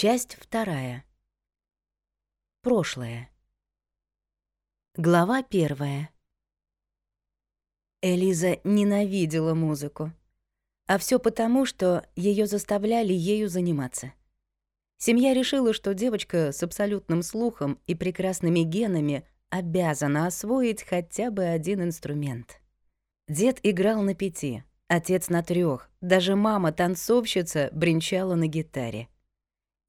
Часть вторая. Прошлое. Глава первая. Элиза ненавидела музыку. А все потому, что ее заставляли ею заниматься. Семья решила, что девочка с абсолютным слухом и прекрасными генами обязана освоить хотя бы один инструмент. Дед играл на пяти, отец на трех, даже мама-танцовщица бренчала на гитаре.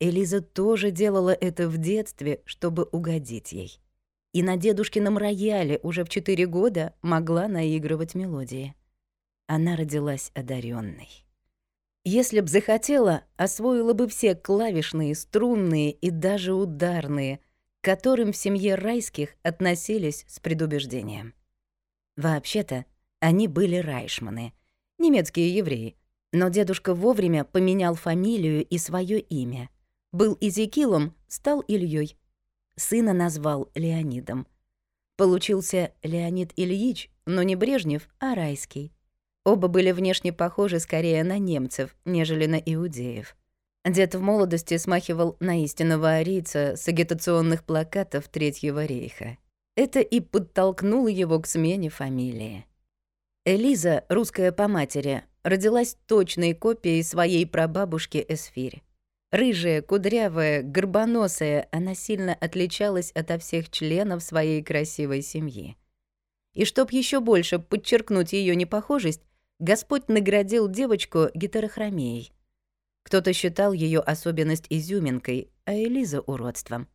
Элиза тоже делала это в детстве, чтобы угодить ей. И на дедушкином рояле уже в четыре года могла наигрывать мелодии. Она родилась одаренной. Если б захотела, освоила бы все клавишные, струнные и даже ударные, к которым в семье райских относились с предубеждением. Вообще-то, они были райшманы, немецкие евреи, но дедушка вовремя поменял фамилию и свое имя — был Изекилом, стал Ильей. Сына назвал Леонидом. Получился Леонид Ильич, но не Брежнев, а Райский. Оба были внешне похожи скорее на немцев, нежели на иудеев. Дед в молодости смахивал на истинного арийца с агитационных плакатов Третьего рейха. Это и подтолкнуло его к смене фамилии. Элиза, русская по матери, родилась точной копией своей прабабушки Эсфирь. Рыжая, кудрявая, горбоносая, она сильно отличалась ото всех членов своей красивой семьи. И чтоб еще больше подчеркнуть ее непохожесть, Господь наградил девочку гетерохромией. Кто-то считал ее особенность изюминкой, а Элиза — уродством.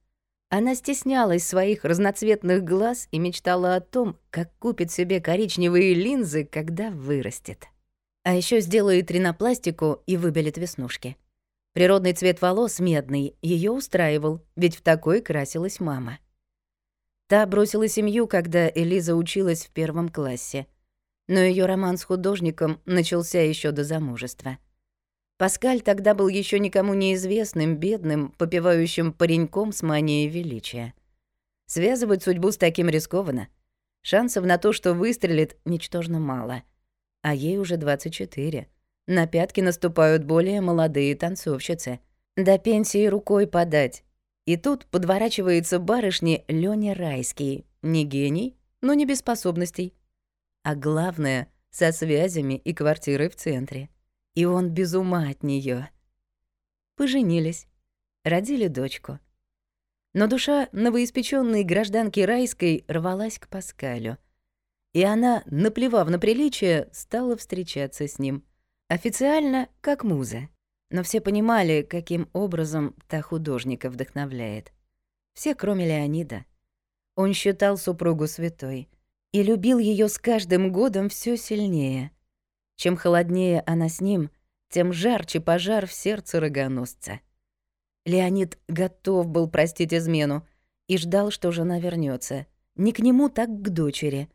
Она стеснялась своих разноцветных глаз и мечтала о том, как купит себе коричневые линзы, когда вырастет. А еще сделает ринопластику и выбелит веснушки — Природный цвет волос медный ее устраивал, ведь в такой красилась мама. Та бросила семью, когда Элиза училась в первом классе. Но ее роман с художником начался еще до замужества. Паскаль тогда был еще никому неизвестным, бедным, попивающим пареньком с манией величия. Связывать судьбу с таким рискованно. Шансов на то, что выстрелит, ничтожно мало. А ей уже 24. На пятки наступают более молодые танцовщицы. До пенсии рукой подать. И тут подворачивается барышни Лёня Райский. Не гений, но не без способностей. А главное, со связями и квартирой в центре. И он без ума от неё. Поженились. Родили дочку. Но душа новоиспечённой гражданки Райской рвалась к Паскалю. И она, наплевав на приличие, стала встречаться с ним — Официально как муза. Но все понимали, каким образом та художника вдохновляет. Все, кроме Леонида. Он считал супругу святой и любил ее с каждым годом все сильнее. Чем холоднее она с ним, тем жарче пожар в сердце рогоносца. Леонид готов был простить измену и ждал, что жена вернется. Не к нему, так к дочери.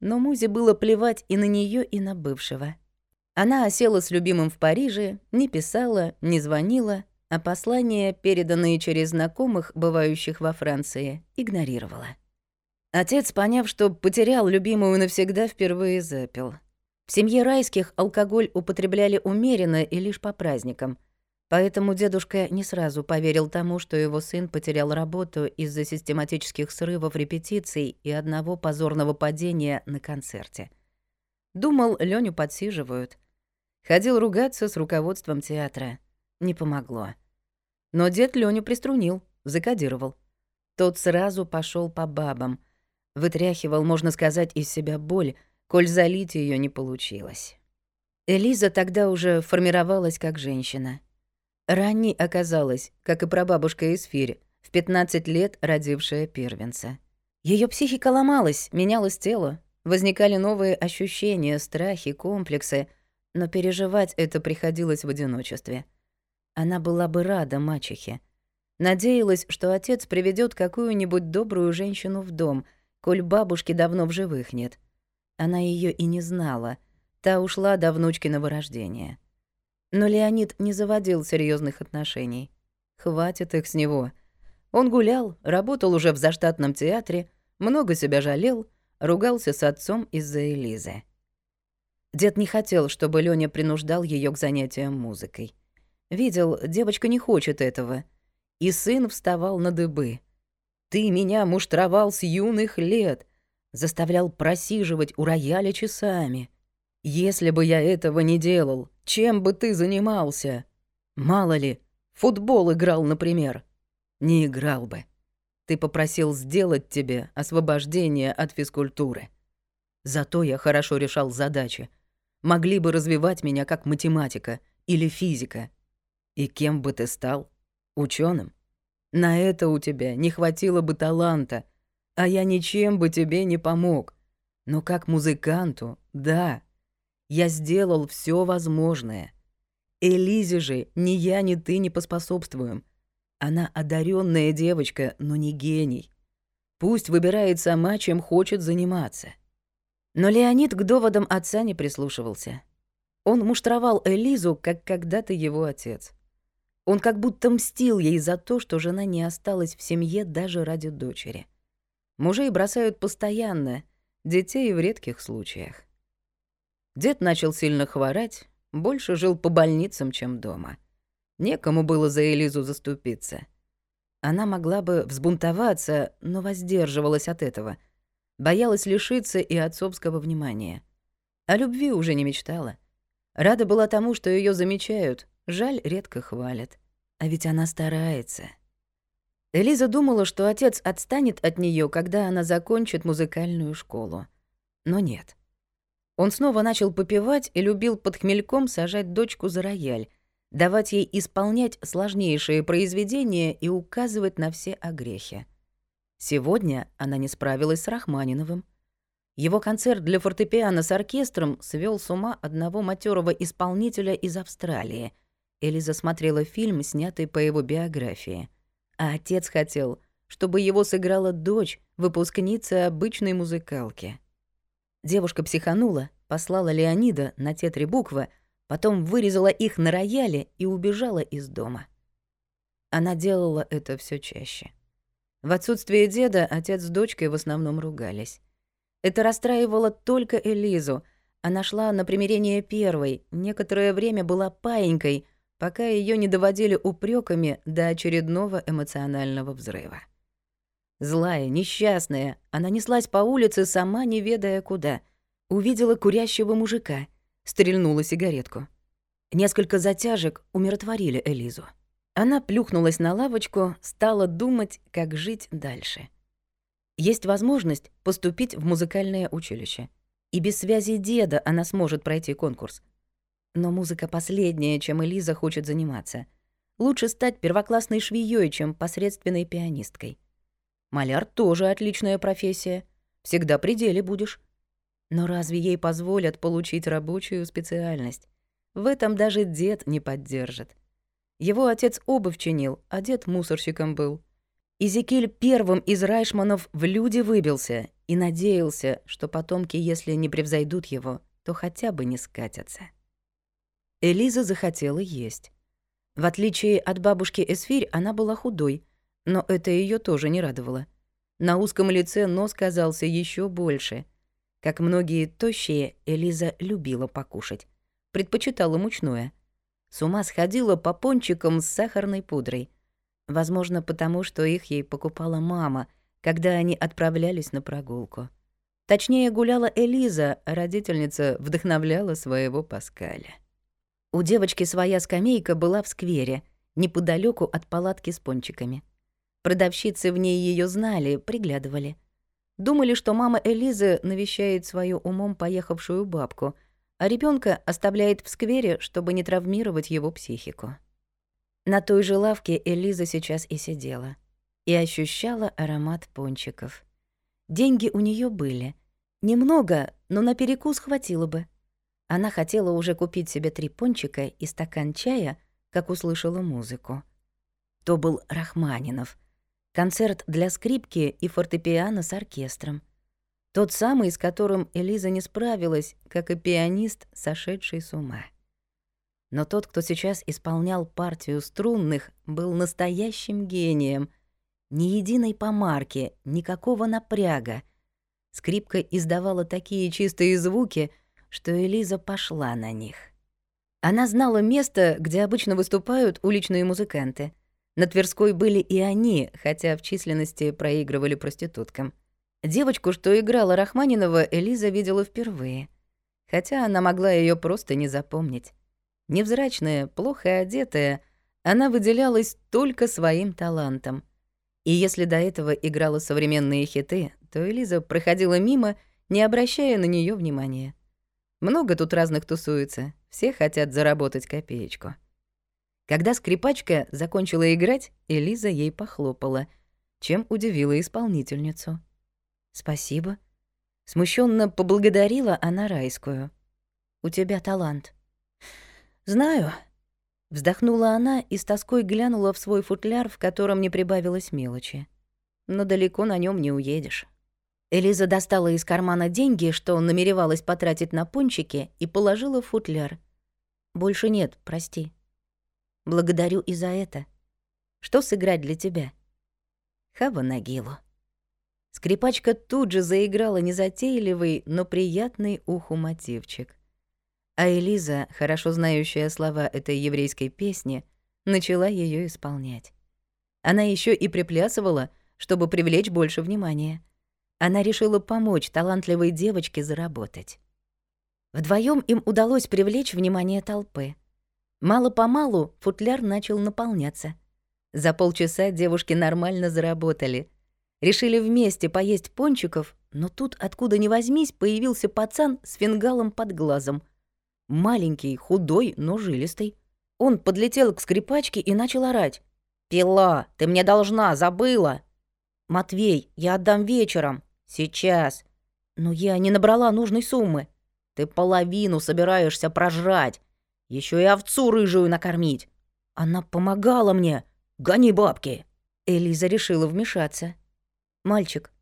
Но Музе было плевать и на нее, и на бывшего. Она осела с любимым в Париже, не писала, не звонила, а послания, переданные через знакомых, бывающих во Франции, игнорировала. Отец, поняв, что потерял любимую навсегда, впервые запил. В семье райских алкоголь употребляли умеренно и лишь по праздникам, поэтому дедушка не сразу поверил тому, что его сын потерял работу из-за систематических срывов репетиций и одного позорного падения на концерте — Думал, Леню подсиживают. Ходил ругаться с руководством театра. Не помогло. Но дед Леню приструнил, закодировал. Тот сразу пошел по бабам. Вытряхивал, можно сказать, из себя боль, коль залить ее не получилось. Элиза тогда уже формировалась как женщина. Ранней оказалась, как и прабабушка Эсфирь, в 15 лет родившая первенца. Ее психика ломалась, менялось тело, Возникали новые ощущения, страхи, комплексы, но переживать это приходилось в одиночестве. Она была бы рада мачехе. Надеялась, что отец приведет какую-нибудь добрую женщину в дом, коль бабушки давно в живых нет. Она ее и не знала. Та ушла до внучкиного рождения. Но Леонид не заводил серьезных отношений. Хватит их с него. Он гулял, работал уже в заштатном театре, много себя жалел — ругался с отцом из-за Элизы. Дед не хотел, чтобы Лёня принуждал ее к занятиям музыкой. Видел, девочка не хочет этого. И сын вставал на дыбы. Ты меня муштровал с юных лет, заставлял просиживать у рояля часами. Если бы я этого не делал, чем бы ты занимался? Мало ли, футбол играл, например. Не играл бы. Ты попросил сделать тебе освобождение от физкультуры. Зато я хорошо решал задачи. Могли бы развивать меня как математика или физика. И кем бы ты стал? Ученым? На это у тебя не хватило бы таланта, а я ничем бы тебе не помог. Но как музыканту, да, я сделал все возможное. Элизе же ни я, ни ты не поспособствуем. Она одаренная девочка, но не гений. Пусть выбирает сама, чем хочет заниматься. Но Леонид к доводам отца не прислушивался. Он муштровал Элизу, как когда-то его отец. Он как будто мстил ей за то, что жена не осталась в семье даже ради дочери. Мужей бросают постоянно, детей в редких случаях. Дед начал сильно хворать, больше жил по больницам, чем дома — Некому было за Элизу заступиться. Она могла бы взбунтоваться, но воздерживалась от этого. Боялась лишиться и отцовского внимания. О любви уже не мечтала. Рада была тому, что ее замечают, жаль, редко хвалят. А ведь она старается. Элиза думала, что отец отстанет от нее, когда она закончит музыкальную школу. Но нет. Он снова начал попивать и любил под хмельком сажать дочку за рояль, давать ей исполнять сложнейшие произведения и указывать на все огрехи. Сегодня она не справилась с Рахманиновым. Его концерт для фортепиано с оркестром свел с ума одного матерого исполнителя из Австралии. Элиза смотрела фильм, снятый по его биографии. А отец хотел, чтобы его сыграла дочь, выпускница обычной музыкалки. Девушка психанула, послала Леонида на те три буквы — потом вырезала их на рояле и убежала из дома. Она делала это все чаще. В отсутствие деда отец с дочкой в основном ругались. Это расстраивало только Элизу. Она шла на примирение первой, некоторое время была паинькой, пока ее не доводили упреками до очередного эмоционального взрыва. Злая, несчастная, она неслась по улице, сама не ведая куда. Увидела курящего мужика — стрельнула сигаретку. Несколько затяжек умиротворили Элизу. Она плюхнулась на лавочку, стала думать, как жить дальше. Есть возможность поступить в музыкальное училище. И без связи деда она сможет пройти конкурс. Но музыка последняя, чем Элиза хочет заниматься. Лучше стать первоклассной швеей, чем посредственной пианисткой. Маляр тоже отличная профессия. Всегда при деле будешь. Но разве ей позволят получить рабочую специальность? В этом даже дед не поддержит. Его отец обувь чинил, а дед мусорщиком был. Изекиль первым из Райшманов в люди выбился и надеялся, что потомки, если не превзойдут его, то хотя бы не скатятся. Элиза захотела есть. В отличие от бабушки Эсфирь, она была худой, но это ее тоже не радовало. На узком лице нос казался еще больше, как многие тощие, Элиза любила покушать. Предпочитала мучное. С ума сходила по пончикам с сахарной пудрой. Возможно, потому что их ей покупала мама, когда они отправлялись на прогулку. Точнее, гуляла Элиза, а родительница вдохновляла своего Паскаля. У девочки своя скамейка была в сквере, неподалеку от палатки с пончиками. Продавщицы в ней ее знали, приглядывали — Думали, что мама Элизы навещает свою умом поехавшую бабку, а ребенка оставляет в сквере, чтобы не травмировать его психику. На той же лавке Элиза сейчас и сидела и ощущала аромат пончиков. Деньги у нее были. Немного, но на перекус хватило бы. Она хотела уже купить себе три пончика и стакан чая, как услышала музыку. То был Рахманинов — Концерт для скрипки и фортепиано с оркестром. Тот самый, с которым Элиза не справилась, как и пианист, сошедший с ума. Но тот, кто сейчас исполнял партию струнных, был настоящим гением. Ни единой помарки, никакого напряга. Скрипка издавала такие чистые звуки, что Элиза пошла на них. Она знала место, где обычно выступают уличные музыканты. На Тверской были и они, хотя в численности проигрывали проституткам. Девочку, что играла Рахманинова, Элиза видела впервые. Хотя она могла ее просто не запомнить. Невзрачная, плохо одетая, она выделялась только своим талантом. И если до этого играла современные хиты, то Элиза проходила мимо, не обращая на нее внимания. Много тут разных тусуется, все хотят заработать копеечку. Когда скрипачка закончила играть, Элиза ей похлопала, чем удивила исполнительницу. «Спасибо». Смущенно поблагодарила она райскую. «У тебя талант». «Знаю». Вздохнула она и с тоской глянула в свой футляр, в котором не прибавилось мелочи. «Но далеко на нем не уедешь». Элиза достала из кармана деньги, что намеревалась потратить на пончики, и положила в футляр. «Больше нет, прости. Благодарю и за это. Что сыграть для тебя?» «Хава Нагилу». Скрипачка тут же заиграла незатейливый, но приятный уху мотивчик. А Элиза, хорошо знающая слова этой еврейской песни, начала ее исполнять. Она еще и приплясывала, чтобы привлечь больше внимания — она решила помочь талантливой девочке заработать. Вдвоем им удалось привлечь внимание толпы. Мало-помалу футляр начал наполняться. За полчаса девушки нормально заработали. Решили вместе поесть пончиков, но тут, откуда ни возьмись, появился пацан с фингалом под глазом. Маленький, худой, но жилистый. Он подлетел к скрипачке и начал орать. «Пила, ты мне должна, забыла!» «Матвей, я отдам вечером», «Сейчас. Но я не набрала нужной суммы. Ты половину собираешься прожрать. Еще и овцу рыжую накормить. Она помогала мне. Гони бабки!» Элиза решила вмешаться. «Мальчик,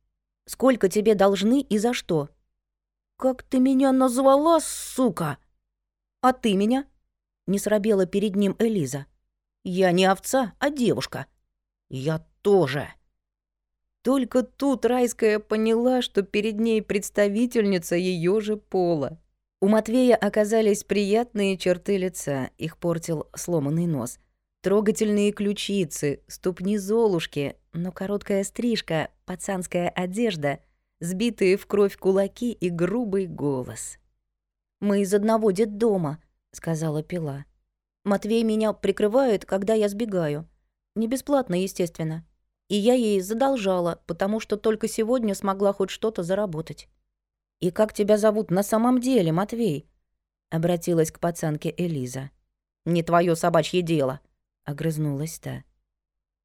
сколько тебе должны и за что?» «Как ты меня назвала, сука?» «А ты меня?» Не срабела перед ним Элиза. «Я не овца, а девушка». «Я тоже». Только тут Райская поняла, что перед ней представительница ее же пола. У Матвея оказались приятные черты лица, их портил сломанный нос. Трогательные ключицы, ступни Золушки, но короткая стрижка, пацанская одежда, сбитые в кровь кулаки и грубый голос. «Мы из одного детдома», — сказала Пила. «Матвей меня прикрывает, когда я сбегаю. Не бесплатно, естественно и я ей задолжала, потому что только сегодня смогла хоть что-то заработать. «И как тебя зовут на самом деле, Матвей?» — обратилась к пацанке Элиза. «Не твое собачье дело», — огрызнулась та.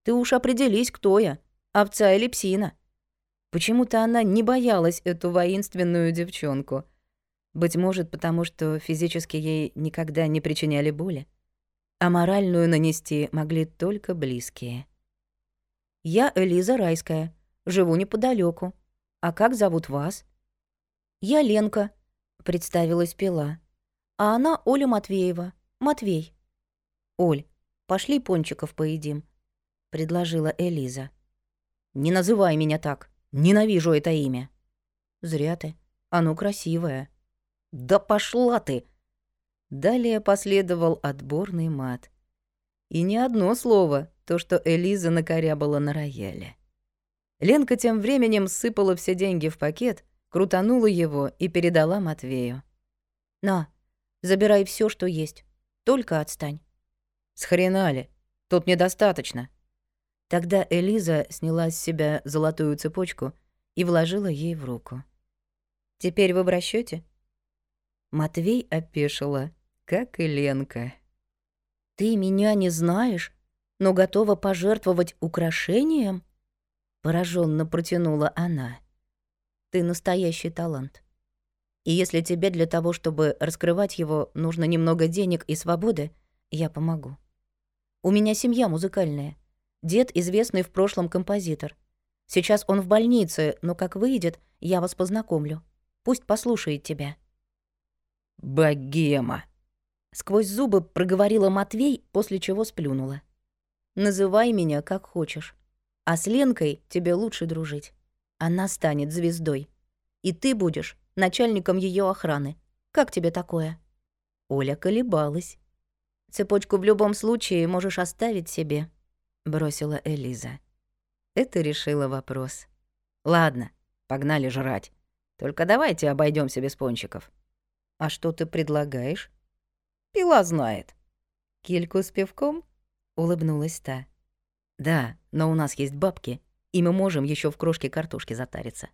«Ты уж определись, кто я, овца или псина». Почему-то она не боялась эту воинственную девчонку. Быть может, потому что физически ей никогда не причиняли боли, а моральную нанести могли только близкие. Я Элиза Райская, живу неподалеку. А как зовут вас? Я Ленка, представилась Пила. А она Оля Матвеева. Матвей. Оль, пошли пончиков поедим, предложила Элиза. Не называй меня так. Ненавижу это имя. Зря ты. Оно красивое. Да пошла ты. Далее последовал отборный мат. И не одно слово, то, что Элиза накорябала на рояле. Ленка тем временем сыпала все деньги в пакет, крутанула его и передала Матвею. «На, забирай все, что есть. Только отстань». «С хрена ли? Тут недостаточно». Тогда Элиза сняла с себя золотую цепочку и вложила ей в руку. «Теперь вы в расчете? Матвей опешила, как и Ленка. «Ты меня не знаешь?» но готова пожертвовать украшением?» Пораженно протянула она. «Ты настоящий талант. И если тебе для того, чтобы раскрывать его, нужно немного денег и свободы, я помогу. У меня семья музыкальная. Дед известный в прошлом композитор. Сейчас он в больнице, но как выйдет, я вас познакомлю. Пусть послушает тебя». «Богема!» Сквозь зубы проговорила Матвей, после чего сплюнула. Называй меня как хочешь. А с Ленкой тебе лучше дружить. Она станет звездой. И ты будешь начальником ее охраны. Как тебе такое?» Оля колебалась, «Цепочку в любом случае можешь оставить себе», — бросила Элиза. Это решило вопрос. «Ладно, погнали жрать. Только давайте обойдемся без пончиков». «А что ты предлагаешь?» «Пила знает». «Кильку с пивком?» — улыбнулась та. «Да, но у нас есть бабки, и мы можем еще в крошке картошки затариться.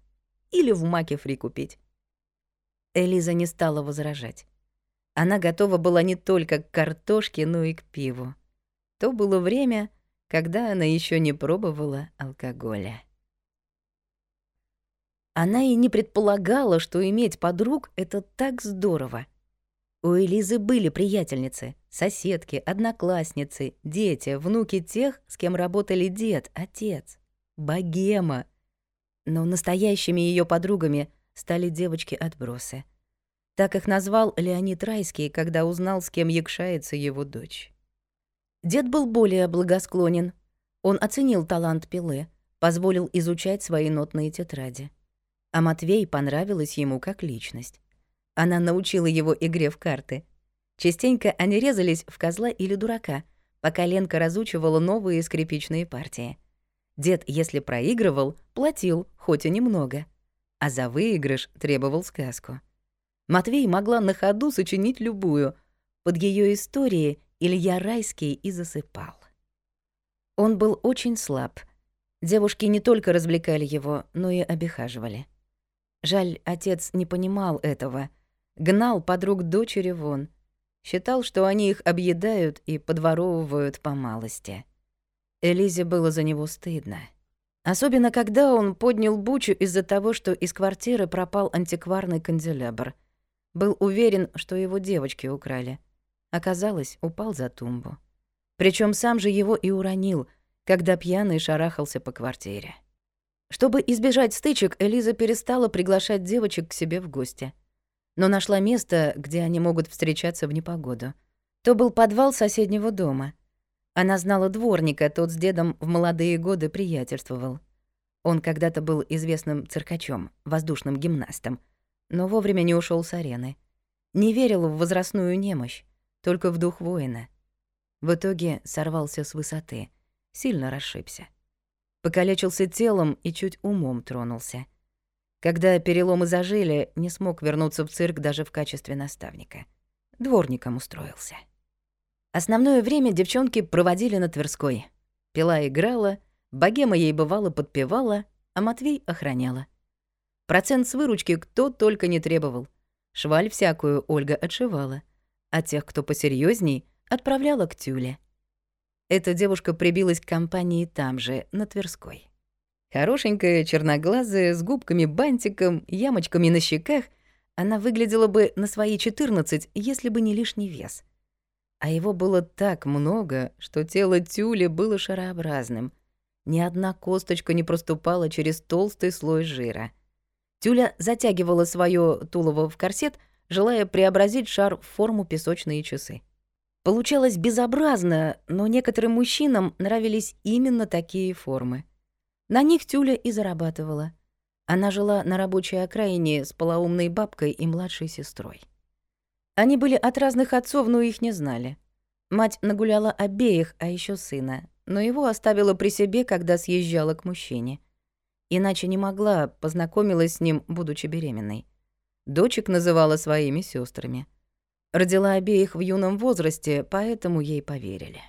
Или в маке фри купить». Элиза не стала возражать. Она готова была не только к картошке, но и к пиву. То было время, когда она еще не пробовала алкоголя. Она и не предполагала, что иметь подруг — это так здорово. У Элизы были приятельницы, соседки, одноклассницы, дети, внуки тех, с кем работали дед, отец, богема. Но настоящими ее подругами стали девочки-отбросы. Так их назвал Леонид Райский, когда узнал, с кем якшается его дочь. Дед был более благосклонен. Он оценил талант Пилы, позволил изучать свои нотные тетради. А Матвей понравилась ему как личность. Она научила его игре в карты. Частенько они резались в козла или дурака, пока Ленка разучивала новые скрипичные партии. Дед, если проигрывал, платил, хоть и немного, а за выигрыш требовал сказку. Матвей могла на ходу сочинить любую. Под ее истории Илья Райский и засыпал. Он был очень слаб. Девушки не только развлекали его, но и обихаживали. Жаль, отец не понимал этого. Гнал подруг дочери вон. Считал, что они их объедают и подворовывают по малости. Элизе было за него стыдно. Особенно, когда он поднял бучу из-за того, что из квартиры пропал антикварный канделябр — был уверен, что его девочки украли. Оказалось, упал за тумбу. Причем сам же его и уронил, когда пьяный шарахался по квартире. Чтобы избежать стычек, Элиза перестала приглашать девочек к себе в гости. Но нашла место, где они могут встречаться в непогоду. То был подвал соседнего дома. Она знала дворника, тот с дедом в молодые годы приятельствовал. Он когда-то был известным циркачом, воздушным гимнастом, но вовремя не ушел с арены. Не верил в возрастную немощь, только в дух воина. В итоге сорвался с высоты, сильно расшибся. Покалечился телом и чуть умом тронулся. Когда переломы зажили, не смог вернуться в цирк даже в качестве наставника. Дворником устроился. Основное время девчонки проводили на Тверской. Пила играла, богема ей бывало подпевала, а Матвей охраняла. Процент с выручки кто только не требовал. Шваль всякую Ольга отшивала, а тех, кто посерьезней, отправляла к Тюле. Эта девушка прибилась к компании там же, на Тверской. Хорошенькая, черноглазая, с губками-бантиком, ямочками на щеках, она выглядела бы на свои 14, если бы не лишний вес. А его было так много, что тело Тюли было шарообразным. Ни одна косточка не проступала через толстый слой жира — Тюля затягивала свое тулово в корсет, желая преобразить шар в форму песочные часы. Получалось безобразно, но некоторым мужчинам нравились именно такие формы. На них Тюля и зарабатывала. Она жила на рабочей окраине с полоумной бабкой и младшей сестрой. Они были от разных отцов, но их не знали. Мать нагуляла обеих, а еще сына, но его оставила при себе, когда съезжала к мужчине — Иначе не могла, познакомилась с ним, будучи беременной. Дочек называла своими сестрами. Родила обеих в юном возрасте, поэтому ей поверили.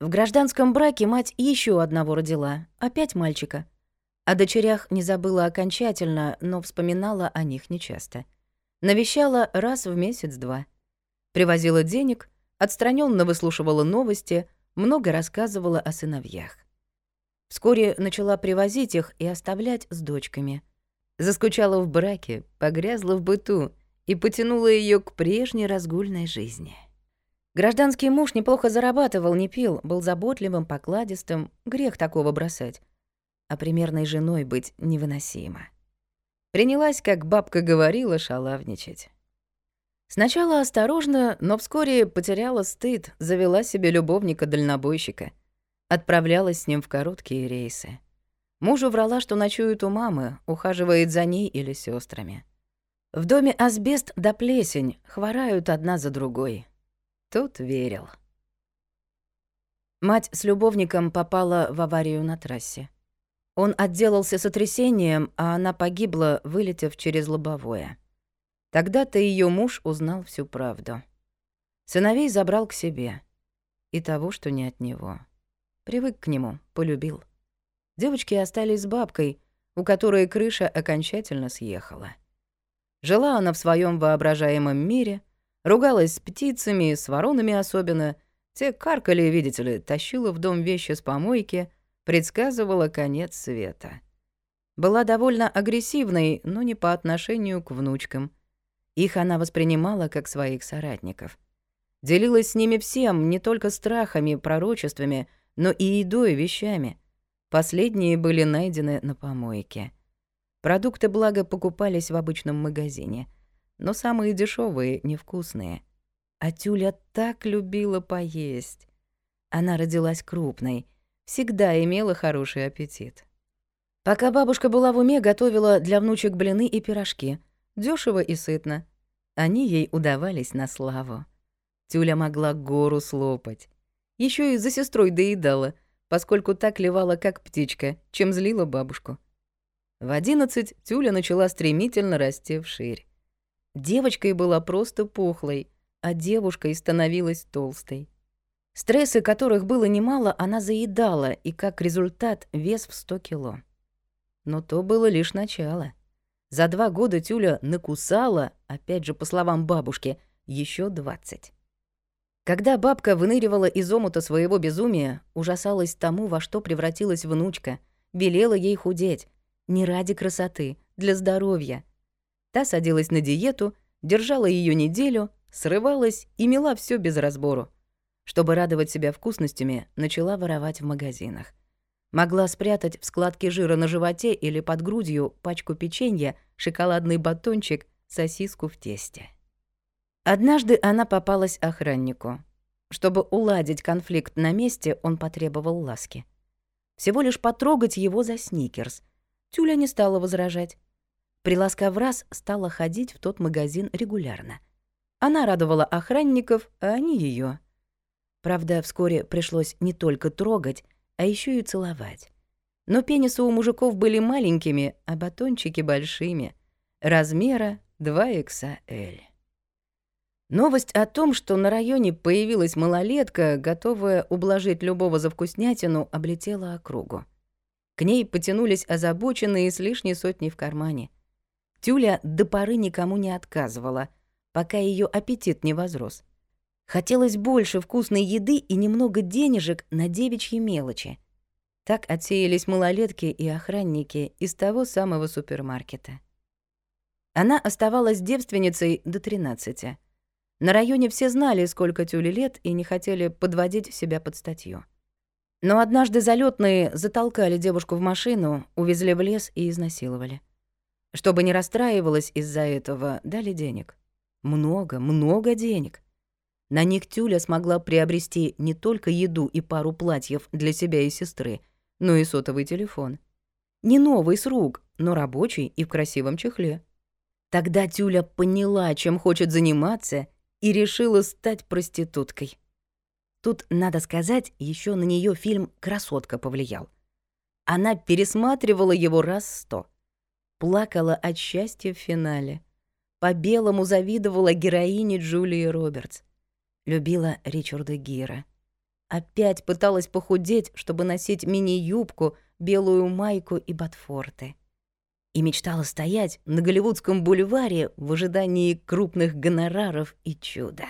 В гражданском браке мать еще одного родила, опять мальчика. О дочерях не забыла окончательно, но вспоминала о них нечасто. Навещала раз в месяц-два. Привозила денег, отстраненно выслушивала новости, много рассказывала о сыновьях. Вскоре начала привозить их и оставлять с дочками. Заскучала в браке, погрязла в быту и потянула ее к прежней разгульной жизни. Гражданский муж неплохо зарабатывал, не пил, был заботливым, покладистым, грех такого бросать. А примерной женой быть невыносимо. Принялась, как бабка говорила, шалавничать. Сначала осторожно, но вскоре потеряла стыд, завела себе любовника-дальнобойщика — Отправлялась с ним в короткие рейсы. Мужу врала, что ночует у мамы, ухаживает за ней или сестрами. В доме асбест да плесень, хворают одна за другой. тот верил. Мать с любовником попала в аварию на трассе. Он отделался сотрясением, а она погибла, вылетев через лобовое. Тогда-то ее муж узнал всю правду. Сыновей забрал к себе. И того, что не от него. Привык к нему, полюбил. Девочки остались с бабкой, у которой крыша окончательно съехала. Жила она в своем воображаемом мире, ругалась с птицами, с воронами особенно. Те каркали, видите ли, тащила в дом вещи с помойки, предсказывала конец света. Была довольно агрессивной, но не по отношению к внучкам. Их она воспринимала как своих соратников. Делилась с ними всем, не только страхами, пророчествами, но и едой, вещами. Последние были найдены на помойке. Продукты, благо, покупались в обычном магазине, но самые дешевые, невкусные. А Тюля так любила поесть. Она родилась крупной, всегда имела хороший аппетит. Пока бабушка была в уме, готовила для внучек блины и пирожки. дешево и сытно. Они ей удавались на славу. Тюля могла гору слопать. Еще и за сестрой доедала, поскольку так ливала, как птичка, чем злила бабушку. В одиннадцать Тюля начала стремительно расти вширь. Девочкой была просто пухлой, а девушкой становилась толстой. Стрессы, которых было немало, она заедала, и как результат вес в 100 кило. Но то было лишь начало. За два года Тюля накусала, опять же, по словам бабушки, еще 20. Когда бабка выныривала из омута своего безумия, ужасалась тому, во что превратилась внучка, велела ей худеть. Не ради красоты, для здоровья. Та садилась на диету, держала ее неделю, срывалась и мела все без разбору. Чтобы радовать себя вкусностями, начала воровать в магазинах. Могла спрятать в складке жира на животе или под грудью пачку печенья, шоколадный батончик, сосиску в тесте. Однажды она попалась охраннику. Чтобы уладить конфликт на месте, он потребовал ласки. Всего лишь потрогать его за сникерс. Тюля не стала возражать. Приласкав раз, стала ходить в тот магазин регулярно. Она радовала охранников, а они ее. Правда, вскоре пришлось не только трогать, а еще и целовать. Но пенисы у мужиков были маленькими, а батончики большими. Размера 2XL. Новость о том, что на районе появилась малолетка, готовая ублажить любого за вкуснятину, облетела округу. К ней потянулись озабоченные с лишней сотней в кармане. Тюля до поры никому не отказывала, пока ее аппетит не возрос. Хотелось больше вкусной еды и немного денежек на девичьи мелочи. Так отсеялись малолетки и охранники из того самого супермаркета. Она оставалась девственницей до 13 на районе все знали, сколько Тюле лет, и не хотели подводить себя под статью. Но однажды залетные затолкали девушку в машину, увезли в лес и изнасиловали. Чтобы не расстраивалась из-за этого, дали денег. Много, много денег. На них Тюля смогла приобрести не только еду и пару платьев для себя и сестры, но и сотовый телефон. Не новый с рук, но рабочий и в красивом чехле. Тогда Тюля поняла, чем хочет заниматься, и решила стать проституткой. Тут, надо сказать, еще на нее фильм «Красотка» повлиял. Она пересматривала его раз сто. Плакала от счастья в финале. По-белому завидовала героине Джулии Робертс. Любила Ричарда Гира. Опять пыталась похудеть, чтобы носить мини-юбку, белую майку и ботфорты и мечтала стоять на Голливудском бульваре в ожидании крупных гонораров и чуда.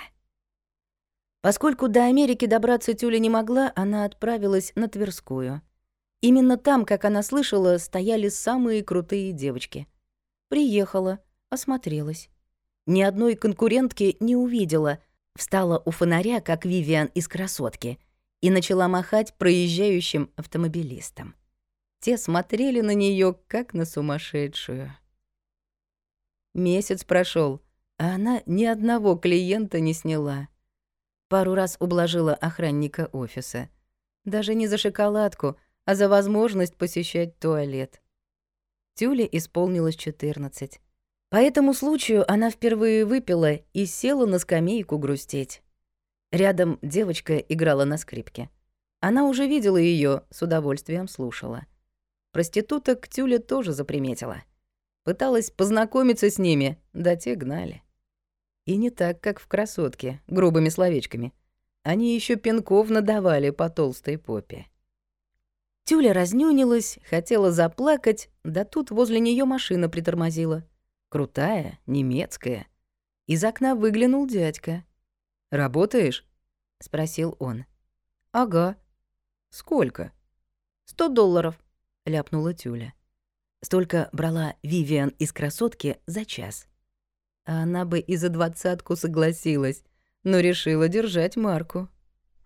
Поскольку до Америки добраться Тюля не могла, она отправилась на Тверскую. Именно там, как она слышала, стояли самые крутые девочки. Приехала, осмотрелась. Ни одной конкурентки не увидела, встала у фонаря, как Вивиан из «Красотки», и начала махать проезжающим автомобилистам. Те смотрели на нее как на сумасшедшую. Месяц прошел, а она ни одного клиента не сняла. Пару раз ублажила охранника офиса. Даже не за шоколадку, а за возможность посещать туалет. Тюле исполнилось 14. По этому случаю она впервые выпила и села на скамейку грустеть. Рядом девочка играла на скрипке. Она уже видела ее, с удовольствием слушала. Проституток Тюля тоже заприметила. Пыталась познакомиться с ними, да те гнали. И не так, как в «Красотке», грубыми словечками. Они еще пинков надавали по толстой попе. Тюля разнюнилась, хотела заплакать, да тут возле нее машина притормозила. Крутая, немецкая. Из окна выглянул дядька. «Работаешь?» — спросил он. «Ага». «Сколько?» «Сто долларов», — ляпнула Тюля. Столько брала Вивиан из «Красотки» за час. А она бы и за двадцатку согласилась, но решила держать марку.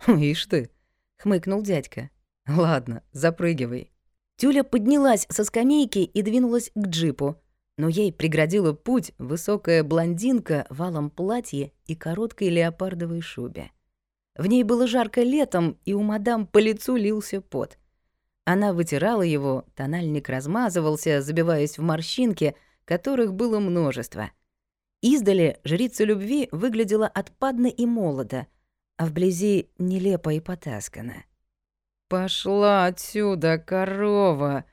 «Ишь ты», — хмыкнул дядька. «Ладно, запрыгивай». Тюля поднялась со скамейки и двинулась к джипу, но ей преградила путь высокая блондинка в алом платье и короткой леопардовой шубе. В ней было жарко летом, и у мадам по лицу лился пот. Она вытирала его, тональник размазывался, забиваясь в морщинки, которых было множество. Издали жрица любви выглядела отпадно и молодо, а вблизи нелепо и потасканно. «Пошла отсюда, корова!»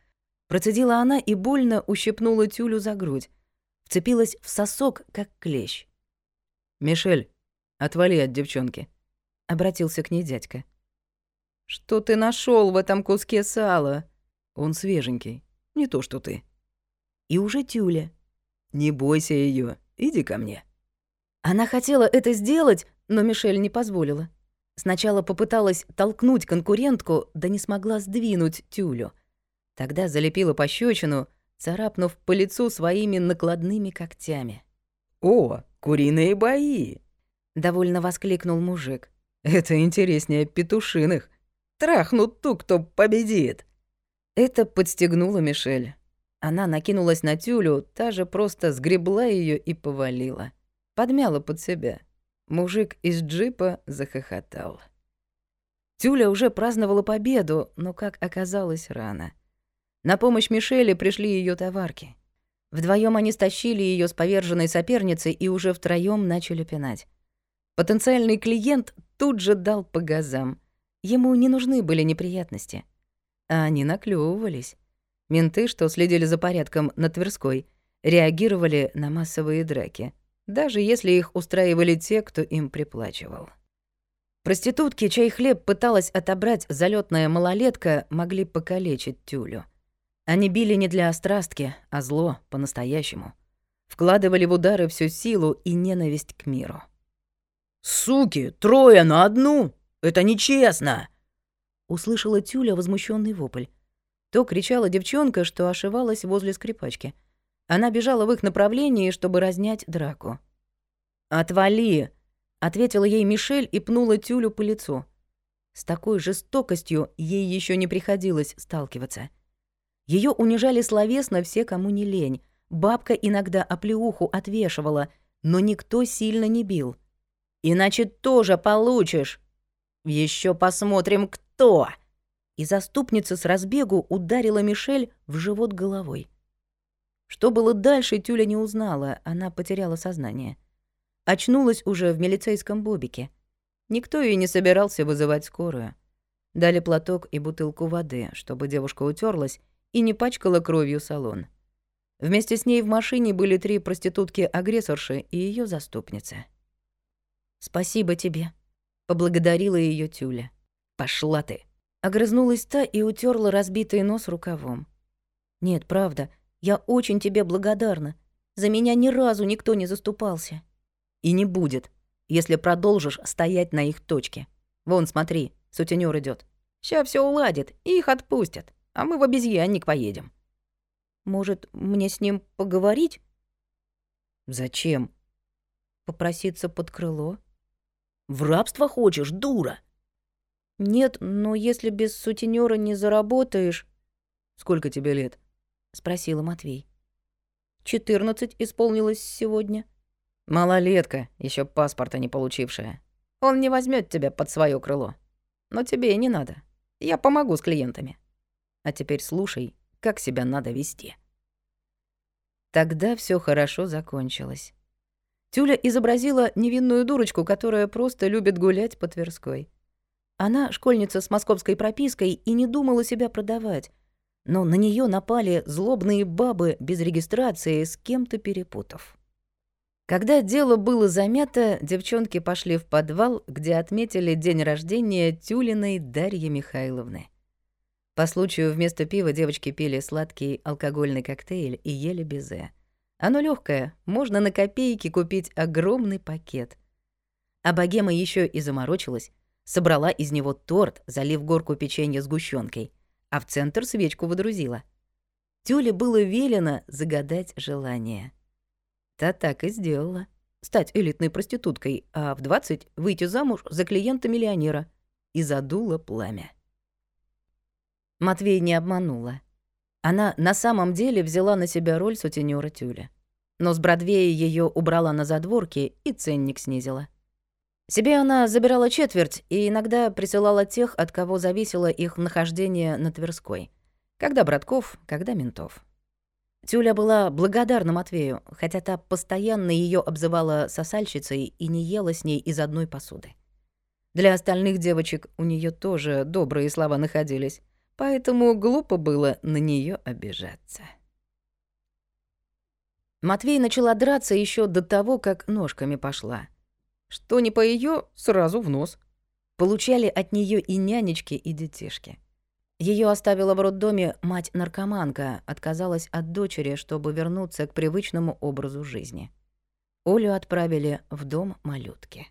Процедила она и больно ущипнула тюлю за грудь. Вцепилась в сосок, как клещ. «Мишель, отвали от девчонки», — обратился к ней дядька. «Что ты нашел в этом куске сала?» «Он свеженький, не то что ты». И уже тюля. «Не бойся ее, иди ко мне». Она хотела это сделать, но Мишель не позволила. Сначала попыталась толкнуть конкурентку, да не смогла сдвинуть тюлю. Тогда залепила пощечину, царапнув по лицу своими накладными когтями. «О, куриные бои!» — довольно воскликнул мужик. «Это интереснее петушиных. Трахнут ту, кто победит!» Это подстегнуло Мишель. Она накинулась на тюлю, та же просто сгребла ее и повалила. Подмяла под себя. Мужик из джипа захохотал. Тюля уже праздновала победу, но, как оказалось, рано. На помощь Мишеле пришли ее товарки. Вдвоем они стащили ее с поверженной соперницей и уже втроем начали пинать. Потенциальный клиент тут же дал по газам. Ему не нужны были неприятности. А они наклевывались. Менты, что следили за порядком на Тверской, реагировали на массовые драки — даже если их устраивали те, кто им приплачивал. Проститутки, чей хлеб пыталась отобрать залетная малолетка, могли покалечить тюлю. Они били не для острастки, а зло по-настоящему. Вкладывали в удары всю силу и ненависть к миру. «Суки, трое на одну! Это нечестно!» Услышала Тюля возмущенный вопль. То кричала девчонка, что ошивалась возле скрипачки — она бежала в их направлении, чтобы разнять драку. «Отвали!» — ответила ей Мишель и пнула Тюлю по лицу. С такой жестокостью ей еще не приходилось сталкиваться. Ее унижали словесно все, кому не лень. Бабка иногда оплеуху отвешивала, но никто сильно не бил. «Иначе тоже получишь!» Еще посмотрим, кто!» И заступница с разбегу ударила Мишель в живот головой. Что было дальше, Тюля не узнала, она потеряла сознание. Очнулась уже в милицейском бобике. Никто ее не собирался вызывать скорую. Дали платок и бутылку воды, чтобы девушка утерлась и не пачкала кровью салон. Вместе с ней в машине были три проститутки-агрессорши и ее заступница. «Спасибо тебе», — поблагодарила ее Тюля. «Пошла ты!» Огрызнулась та и утерла разбитый нос рукавом. «Нет, правда, я очень тебе благодарна. За меня ни разу никто не заступался. И не будет, если продолжишь стоять на их точке. Вон, смотри, сутенёр идет. Сейчас все уладит, их отпустят, а мы в обезьянник поедем. Может, мне с ним поговорить? Зачем? Попроситься под крыло? В рабство хочешь, дура? Нет, но если без сутенёра не заработаешь... Сколько тебе лет? спросила Матвей. «Четырнадцать исполнилось сегодня». «Малолетка, еще паспорта не получившая. Он не возьмет тебя под свое крыло. Но тебе и не надо. Я помогу с клиентами. А теперь слушай, как себя надо вести». Тогда все хорошо закончилось. Тюля изобразила невинную дурочку, которая просто любит гулять по Тверской. Она школьница с московской пропиской и не думала себя продавать, но на нее напали злобные бабы без регистрации, с кем-то перепутав. Когда дело было замято, девчонки пошли в подвал, где отметили день рождения Тюлиной Дарьи Михайловны. По случаю вместо пива девочки пили сладкий алкогольный коктейль и ели безе. Оно легкое, можно на копейки купить огромный пакет. А богема еще и заморочилась, собрала из него торт, залив горку печенья сгущенкой, а в центр свечку водрузила. Тюле было велено загадать желание. Та так и сделала. Стать элитной проституткой, а в 20 выйти замуж за клиента-миллионера. И задула пламя. Матвей не обманула. Она на самом деле взяла на себя роль сутенёра Тюля. Но с Бродвея ее убрала на задворки и ценник снизила. Себе она забирала четверть и иногда присылала тех, от кого зависело их нахождение на Тверской. Когда братков, когда ментов. Тюля была благодарна Матвею, хотя та постоянно ее обзывала сосальщицей и не ела с ней из одной посуды. Для остальных девочек у нее тоже добрые слова находились поэтому глупо было на нее обижаться. Матвей начала драться еще до того, как ножками пошла. Что не по ее, сразу в нос. Получали от нее и нянечки, и детишки. Ее оставила в роддоме мать-наркоманка, отказалась от дочери, чтобы вернуться к привычному образу жизни. Олю отправили в дом малютки.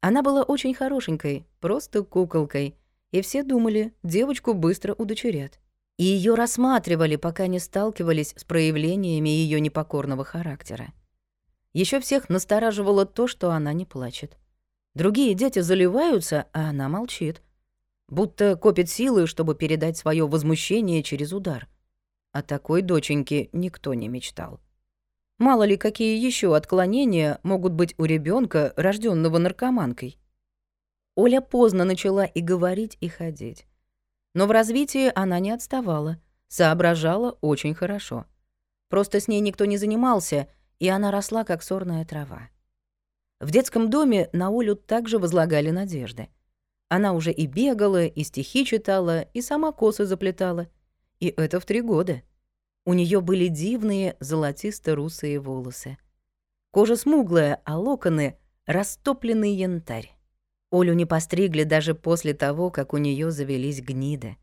Она была очень хорошенькой, просто куколкой, и все думали, девочку быстро удочерят. И ее рассматривали, пока не сталкивались с проявлениями ее непокорного характера. Еще всех настораживало то, что она не плачет. Другие дети заливаются, а она молчит. Будто копит силы, чтобы передать свое возмущение через удар. О такой доченьке никто не мечтал. Мало ли, какие еще отклонения могут быть у ребенка, рожденного наркоманкой. Оля поздно начала и говорить, и ходить. Но в развитии она не отставала, соображала очень хорошо. Просто с ней никто не занимался, и она росла, как сорная трава. В детском доме на Олю также возлагали надежды. Она уже и бегала, и стихи читала, и сама косы заплетала. И это в три года. У нее были дивные золотисто-русые волосы. Кожа смуглая, а локоны — растопленный янтарь. Олю не постригли даже после того, как у нее завелись гниды.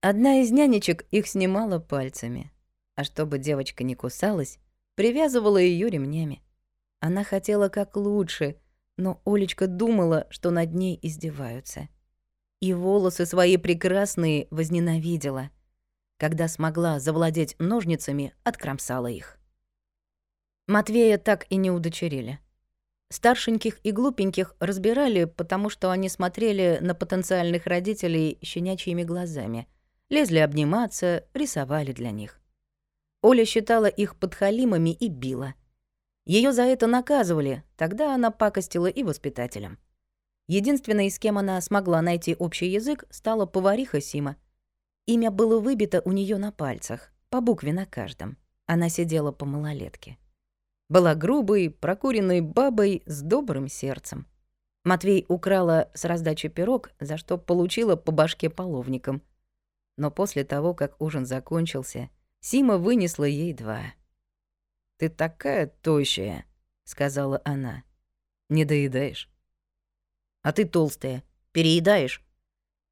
Одна из нянечек их снимала пальцами, а чтобы девочка не кусалась, привязывала ее ремнями. Она хотела как лучше, но Олечка думала, что над ней издеваются. И волосы свои прекрасные возненавидела. Когда смогла завладеть ножницами, откромсала их. Матвея так и не удочерили. Старшеньких и глупеньких разбирали, потому что они смотрели на потенциальных родителей щенячьими глазами, лезли обниматься, рисовали для них. Оля считала их подхалимами и била. Ее за это наказывали, тогда она пакостила и воспитателям. Единственной, с кем она смогла найти общий язык, стала повариха Сима. Имя было выбито у нее на пальцах, по букве на каждом. Она сидела по малолетке. Была грубой, прокуренной бабой с добрым сердцем. Матвей украла с раздачи пирог, за что получила по башке половником. Но после того, как ужин закончился, Сима вынесла ей два. «Ты такая тощая», — сказала она. «Не доедаешь?» «А ты толстая. Переедаешь?»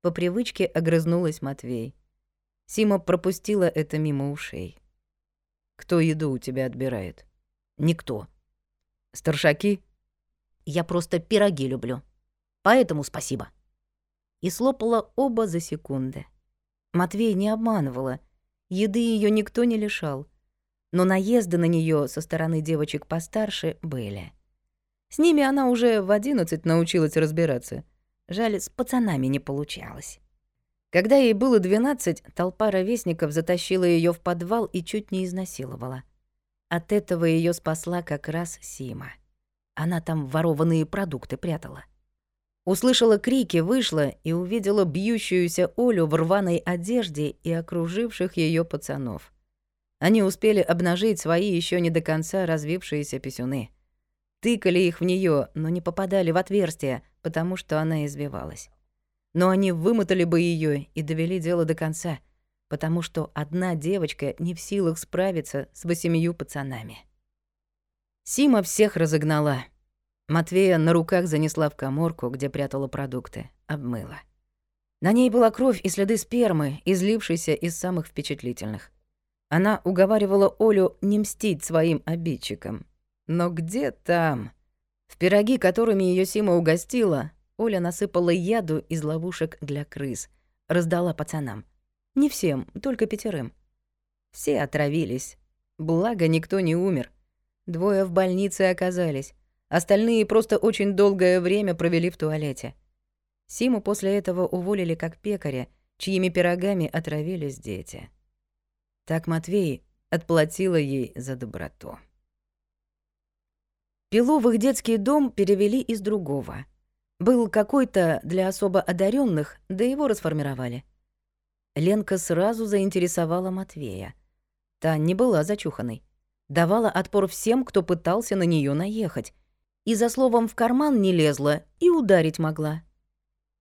По привычке огрызнулась Матвей. Сима пропустила это мимо ушей. «Кто еду у тебя отбирает?» Никто. Старшаки? Я просто пироги люблю. Поэтому спасибо. И слопала оба за секунды. Матвей не обманывала. Еды ее никто не лишал. Но наезды на нее со стороны девочек постарше были. С ними она уже в одиннадцать научилась разбираться. Жаль, с пацанами не получалось. Когда ей было двенадцать, толпа ровесников затащила ее в подвал и чуть не изнасиловала. От этого ее спасла как раз Сима. Она там ворованные продукты прятала. Услышала крики, вышла и увидела бьющуюся Олю в рваной одежде и окруживших ее пацанов. Они успели обнажить свои еще не до конца развившиеся писюны. тыкали их в нее, но не попадали в отверстие, потому что она извивалась. Но они вымотали бы ее и довели дело до конца, потому что одна девочка не в силах справиться с восемью пацанами. Сима всех разогнала. Матвея на руках занесла в коморку, где прятала продукты, обмыла. На ней была кровь и следы спермы, излившейся из самых впечатлительных. Она уговаривала Олю не мстить своим обидчикам. Но где там? В пироги, которыми ее Сима угостила, Оля насыпала яду из ловушек для крыс, раздала пацанам. Не всем, только пятерым. Все отравились. Благо, никто не умер. Двое в больнице оказались. Остальные просто очень долгое время провели в туалете. Симу после этого уволили как пекаря, чьими пирогами отравились дети. Так Матвей отплатила ей за доброту. Пилу в их детский дом перевели из другого. Был какой-то для особо одаренных, да его расформировали. Ленка сразу заинтересовала Матвея. Та не была зачуханной. Давала отпор всем, кто пытался на нее наехать. И за словом в карман не лезла, и ударить могла.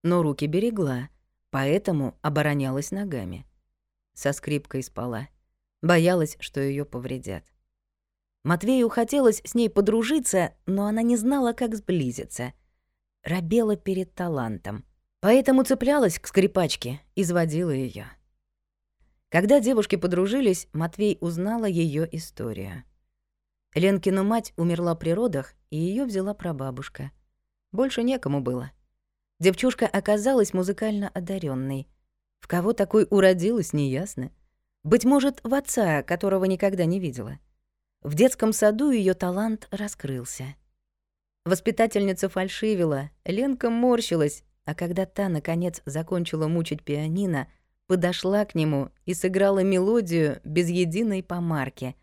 Но руки берегла, поэтому оборонялась ногами. Со скрипкой спала. Боялась, что ее повредят. Матвею хотелось с ней подружиться, но она не знала, как сблизиться. Робела перед талантом. Поэтому цеплялась к скрипачке, изводила ее. Когда девушки подружились, Матвей узнала ее историю. Ленкину мать умерла при родах, и ее взяла прабабушка. Больше некому было. Девчушка оказалась музыкально одаренной. В кого такой уродилась, неясно. Быть может, в отца, которого никогда не видела. В детском саду ее талант раскрылся. Воспитательница фальшивила, Ленка морщилась, а когда та, наконец, закончила мучить пианино, подошла к нему и сыграла мелодию без единой помарки.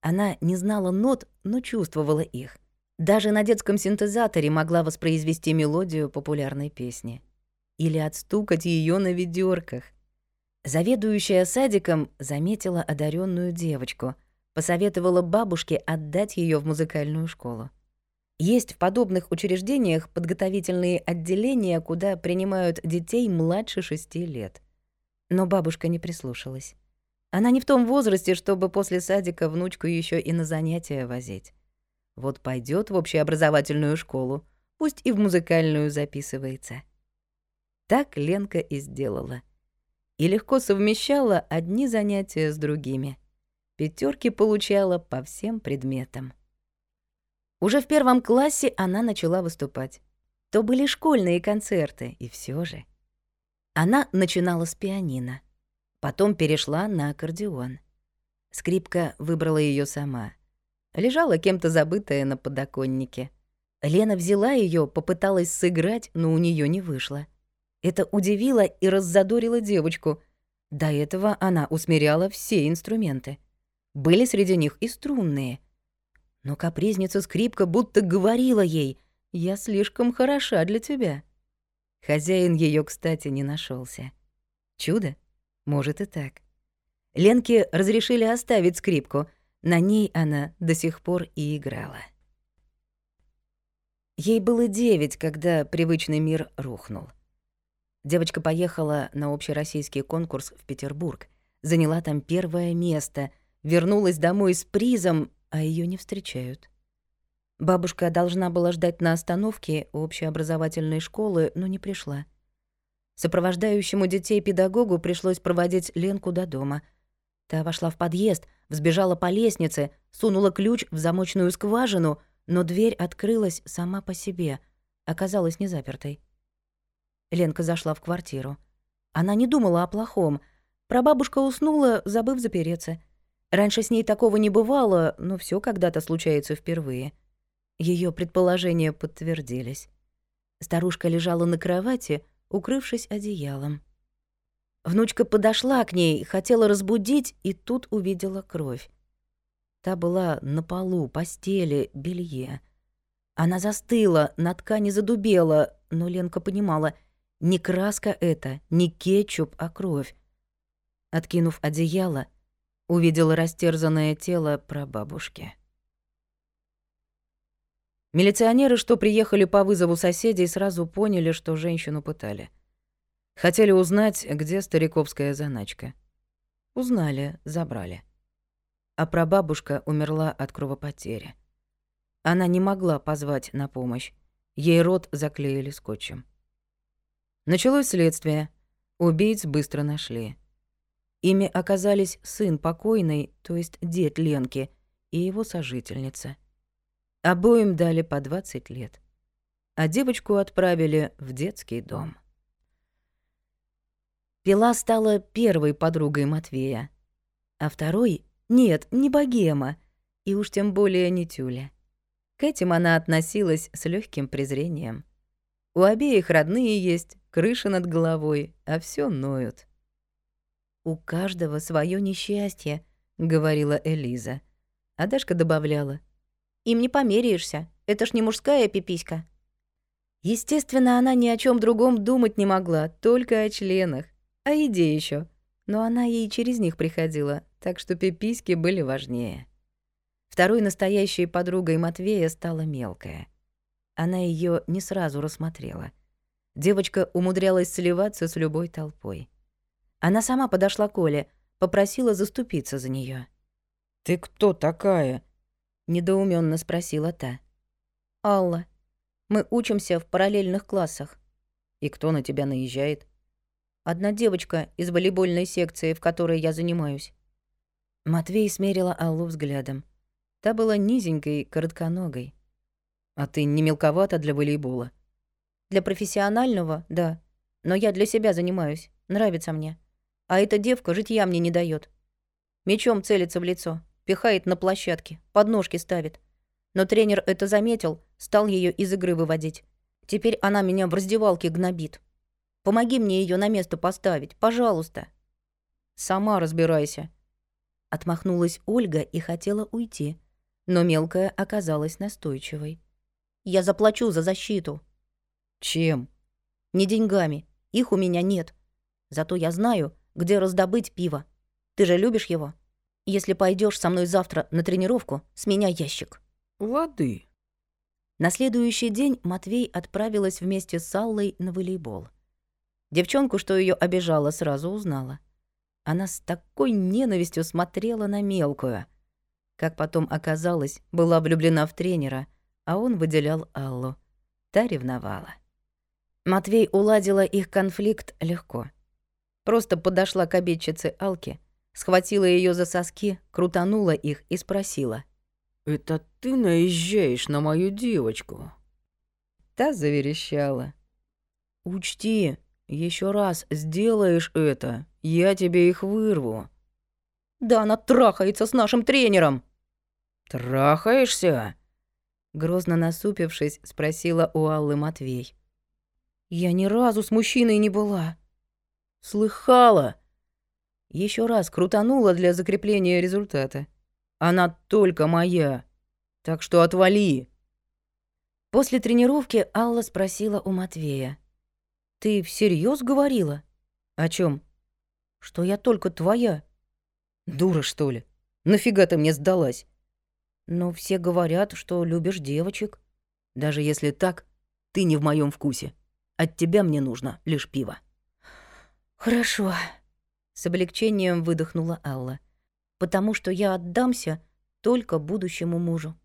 Она не знала нот, но чувствовала их. Даже на детском синтезаторе могла воспроизвести мелодию популярной песни. Или отстукать ее на ведерках — Заведующая садиком заметила одаренную девочку, посоветовала бабушке отдать ее в музыкальную школу. Есть в подобных учреждениях подготовительные отделения, куда принимают детей младше шести лет. Но бабушка не прислушалась. Она не в том возрасте, чтобы после садика внучку еще и на занятия возить. Вот пойдет в общеобразовательную школу, пусть и в музыкальную записывается. Так Ленка и сделала — и легко совмещала одни занятия с другими. Пятерки получала по всем предметам. Уже в первом классе она начала выступать. То были школьные концерты, и все же. Она начинала с пианино, потом перешла на аккордеон. Скрипка выбрала ее сама. Лежала кем-то забытая на подоконнике. Лена взяла ее, попыталась сыграть, но у нее не вышло. Это удивило и раззадорило девочку. До этого она усмиряла все инструменты. Были среди них и струнные. Но капризница-скрипка будто говорила ей «Я слишком хороша для тебя». Хозяин ее, кстати, не нашелся. Чудо? Может и так. Ленке разрешили оставить скрипку. На ней она до сих пор и играла. Ей было девять, когда привычный мир рухнул. Девочка поехала на общероссийский конкурс в Петербург, заняла там первое место, вернулась домой с призом, а ее не встречают. Бабушка должна была ждать на остановке общеобразовательной школы, но не пришла. Сопровождающему детей педагогу пришлось проводить Ленку до дома. Та вошла в подъезд, взбежала по лестнице, сунула ключ в замочную скважину, но дверь открылась сама по себе, оказалась незапертой. Ленка зашла в квартиру. Она не думала о плохом. Прабабушка уснула, забыв запереться. Раньше с ней такого не бывало, но все когда-то случается впервые. Ее предположения подтвердились. Старушка лежала на кровати, укрывшись одеялом. Внучка подошла к ней, хотела разбудить, и тут увидела кровь. Та была на полу, постели, белье. Она застыла, на ткани задубела, но Ленка понимала — не краска это, не кетчуп, а кровь. Откинув одеяло, увидела растерзанное тело прабабушки. Милиционеры, что приехали по вызову соседей, сразу поняли, что женщину пытали. Хотели узнать, где стариковская заначка. Узнали, забрали. А прабабушка умерла от кровопотери. Она не могла позвать на помощь. Ей рот заклеили скотчем. Началось следствие. Убийц быстро нашли. Ими оказались сын покойной, то есть дед Ленки, и его сожительница. Обоим дали по 20 лет. А девочку отправили в детский дом. Пила стала первой подругой Матвея, а второй — нет, не богема, и уж тем более не тюля. К этим она относилась с легким презрением. У обеих родные есть, крыша над головой, а все ноют. «У каждого свое несчастье», — говорила Элиза. А Дашка добавляла. «Им не померяешься, это ж не мужская пиписька». Естественно, она ни о чем другом думать не могла, только о членах, о еде еще. Но она ей через них приходила, так что пиписьки были важнее. Второй настоящей подругой Матвея стала мелкая. Она ее не сразу рассмотрела. Девочка умудрялась сливаться с любой толпой. Она сама подошла к Оле, попросила заступиться за нее. «Ты кто такая?» — недоуменно спросила та. «Алла. Мы учимся в параллельных классах». «И кто на тебя наезжает?» «Одна девочка из волейбольной секции, в которой я занимаюсь». Матвей смерила Аллу взглядом. Та была низенькой, коротконогой. «А ты не мелковата для волейбола?» «Для профессионального, да. Но я для себя занимаюсь. Нравится мне. А эта девка житья мне не дает. Мечом целится в лицо, пихает на площадке, подножки ставит. Но тренер это заметил, стал ее из игры выводить. Теперь она меня в раздевалке гнобит. Помоги мне ее на место поставить, пожалуйста». «Сама разбирайся». Отмахнулась Ольга и хотела уйти но мелкая оказалась настойчивой. «Я заплачу за защиту». «Чем?» «Не деньгами. Их у меня нет. Зато я знаю, где раздобыть пиво. Ты же любишь его? Если пойдешь со мной завтра на тренировку, с меня ящик». «Лады». На следующий день Матвей отправилась вместе с Аллой на волейбол. Девчонку, что ее обижала, сразу узнала. Она с такой ненавистью смотрела на мелкую — как потом оказалось, была влюблена в тренера, а он выделял Аллу. Та ревновала. Матвей уладила их конфликт легко. Просто подошла к обидчице Алке, схватила ее за соски, крутанула их и спросила. «Это ты наезжаешь на мою девочку?» Та заверещала. «Учти, еще раз сделаешь это, я тебе их вырву». «Да она трахается с нашим тренером!» «Трахаешься?» Грозно насупившись, спросила у Аллы Матвей. «Я ни разу с мужчиной не была». «Слыхала?» Еще раз крутанула для закрепления результата. «Она только моя, так что отвали». После тренировки Алла спросила у Матвея. «Ты всерьез говорила?» «О чем? «Что я только твоя». «Дура, что ли? Нафига ты мне сдалась?» Но все говорят, что любишь девочек. Даже если так, ты не в моем вкусе. От тебя мне нужно лишь пиво. Хорошо. С облегчением выдохнула Алла. Потому что я отдамся только будущему мужу.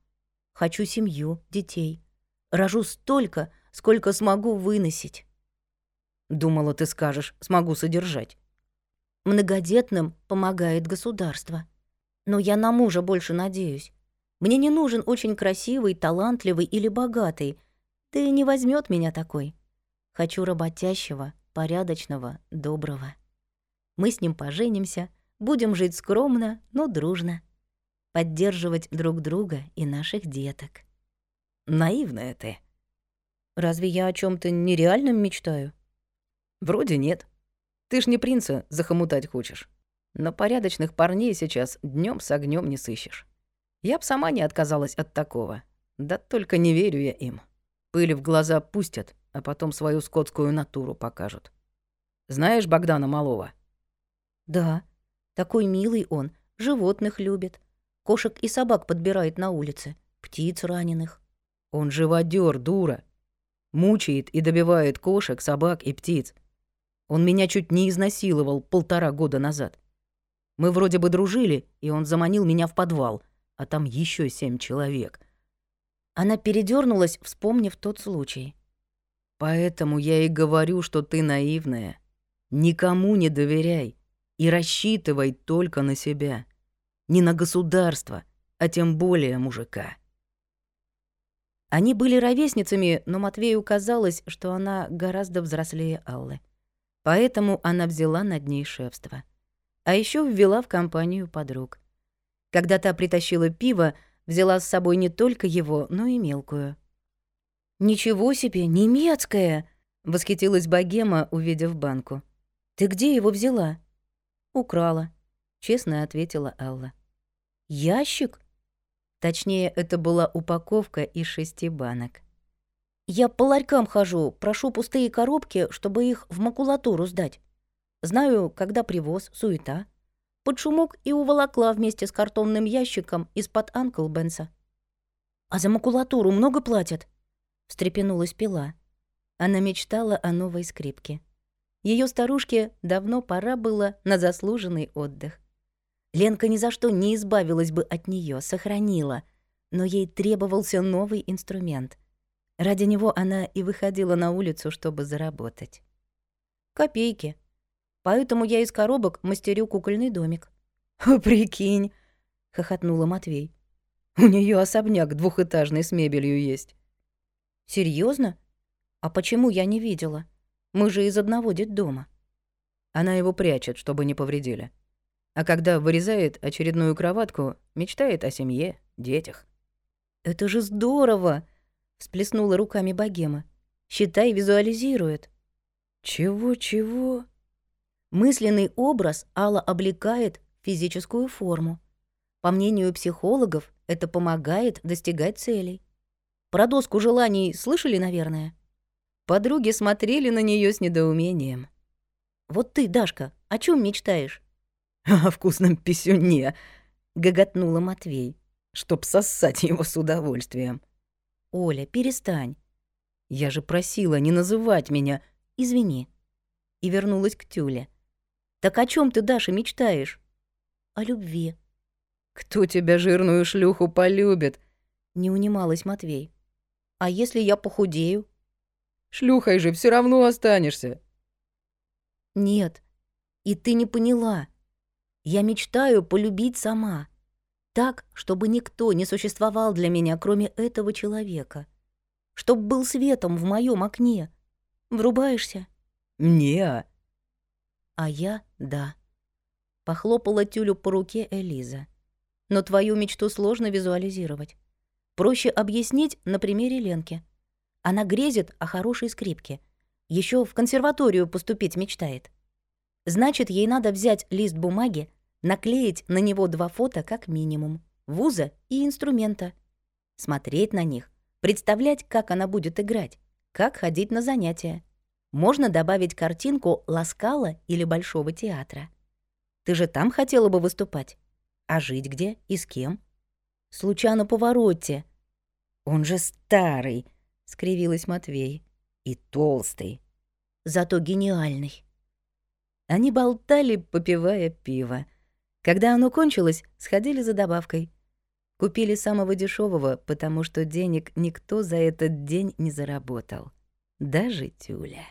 Хочу семью, детей. Рожу столько, сколько смогу выносить. Думала, ты скажешь, смогу содержать. Многодетным помогает государство. Но я на мужа больше надеюсь. Мне не нужен очень красивый, талантливый или богатый. И не возьмет меня такой. Хочу работящего, порядочного, доброго. Мы с ним поженимся, будем жить скромно, но дружно. Поддерживать друг друга и наших деток. Наивная ты. Разве я о чем то нереальном мечтаю? Вроде нет. Ты ж не принца захомутать хочешь. Но порядочных парней сейчас днем с огнем не сыщешь. Я б сама не отказалась от такого. Да только не верю я им. Пыль в глаза пустят, а потом свою скотскую натуру покажут. Знаешь Богдана Малова? Да, такой милый он, животных любит. Кошек и собак подбирает на улице, птиц раненых. Он живодер, дура. Мучает и добивает кошек, собак и птиц. Он меня чуть не изнасиловал полтора года назад. Мы вроде бы дружили, и он заманил меня в подвал, а там еще семь человек. Она передернулась, вспомнив тот случай. Поэтому я и говорю, что ты наивная. Никому не доверяй и рассчитывай только на себя. Не на государство, а тем более мужика. Они были ровесницами, но Матвею казалось, что она гораздо взрослее Аллы. Поэтому она взяла над ней шефство. А еще ввела в компанию подруг. Когда та притащила пиво, взяла с собой не только его, но и мелкую. «Ничего себе, немецкое!» — восхитилась богема, увидев банку. «Ты где его взяла?» «Украла», — честно ответила Алла. «Ящик?» Точнее, это была упаковка из шести банок. «Я по ларькам хожу, прошу пустые коробки, чтобы их в макулатуру сдать. Знаю, когда привоз, суета. Под шумок и уволокла вместе с картонным ящиком из-под Анкл Бенса. «А за макулатуру много платят?» — встрепенулась пила. Она мечтала о новой скрипке. Ее старушке давно пора было на заслуженный отдых. Ленка ни за что не избавилась бы от нее, сохранила, но ей требовался новый инструмент. Ради него она и выходила на улицу, чтобы заработать. Копейки. Поэтому я из коробок мастерю кукольный домик. «Прикинь!» — хохотнула Матвей. «У нее особняк двухэтажный с мебелью есть». Серьезно? А почему я не видела? Мы же из одного детдома». Она его прячет, чтобы не повредили. А когда вырезает очередную кроватку, мечтает о семье, детях. «Это же здорово!» — всплеснула руками богема. «Считай, визуализирует». «Чего-чего?» Мысленный образ Алла облекает физическую форму. По мнению психологов, это помогает достигать целей. Про доску желаний слышали, наверное? Подруги смотрели на нее с недоумением. «Вот ты, Дашка, о чем мечтаешь?» «О вкусном писюне!» — гоготнула Матвей, чтоб сосать его с удовольствием. «Оля, перестань!» «Я же просила не называть меня!» «Извини!» И вернулась к Тюле. «Так о чем ты, Даша, мечтаешь?» «О любви». «Кто тебя, жирную шлюху, полюбит?» Не унималась Матвей. «А если я похудею?» «Шлюхой же все равно останешься». «Нет, и ты не поняла. Я мечтаю полюбить сама. Так, чтобы никто не существовал для меня, кроме этого человека. Чтоб был светом в моем окне. Врубаешься? Не. А я — да. Похлопала тюлю по руке Элиза. Но твою мечту сложно визуализировать. Проще объяснить на примере Ленки. Она грезит о хорошей скрипке. Еще в консерваторию поступить мечтает. Значит, ей надо взять лист бумаги, наклеить на него два фото как минимум, вуза и инструмента, смотреть на них, представлять, как она будет играть, как ходить на занятия. Можно добавить картинку Ласкала или Большого театра. Ты же там хотела бы выступать? А жить где и с кем? Случайно повороте. Он же старый, — скривилась Матвей. И толстый. Зато гениальный. Они болтали, попивая пиво. Когда оно кончилось, сходили за добавкой. Купили самого дешевого, потому что денег никто за этот день не заработал. Даже Тюля.